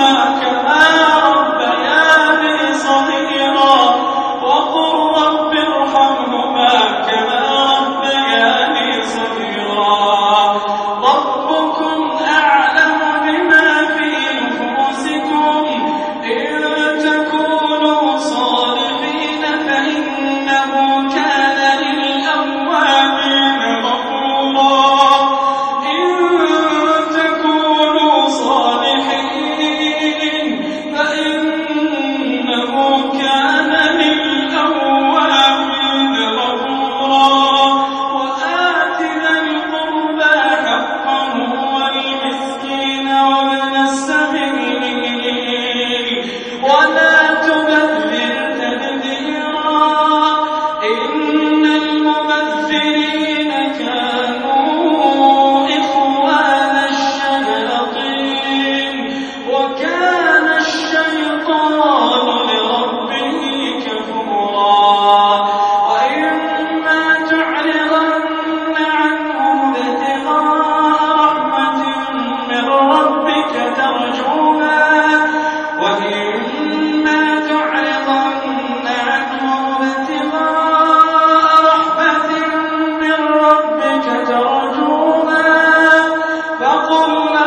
ما كان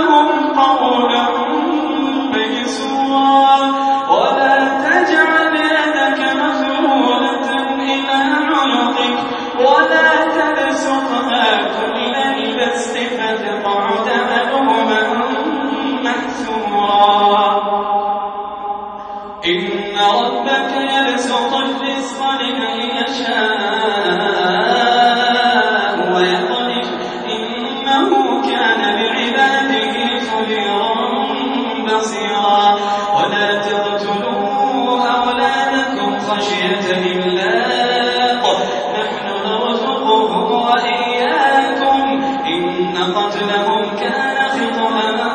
لهم قتلهم كان خطأ.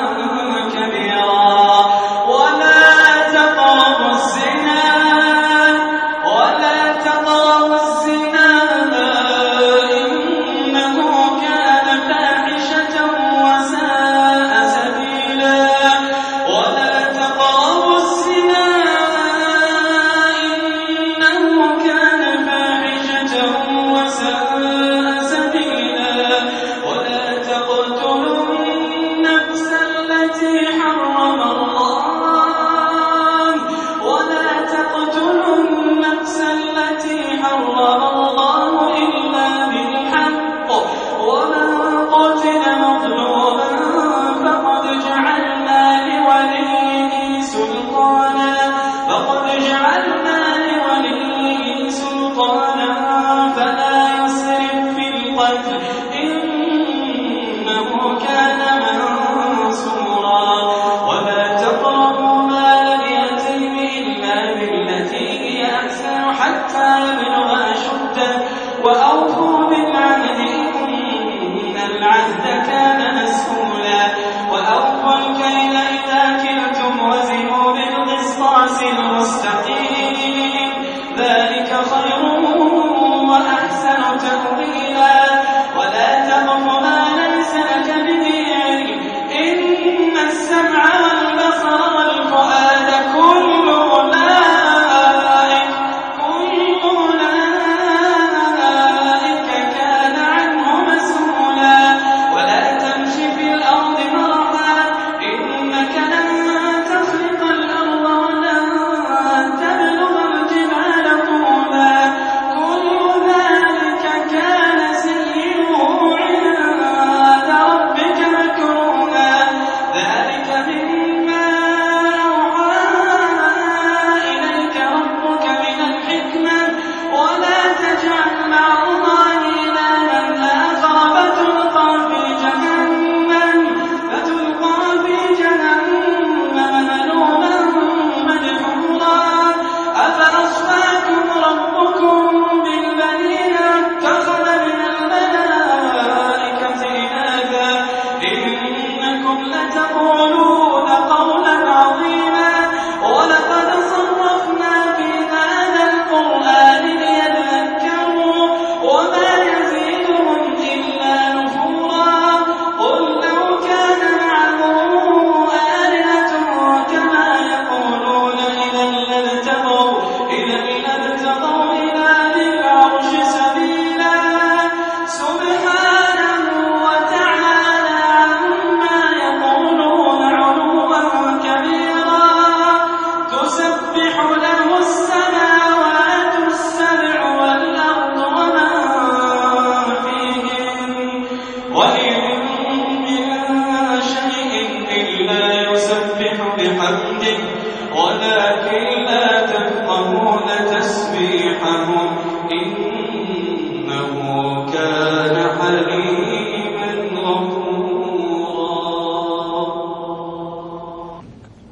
الكامل وأشده وأوفوا بالعهد إن العهد كان مسؤولا. وأوفوا الكيل إذا كلتم وزنوا بالقسطاس المستقيم. ذلك خير تسبيحهم إن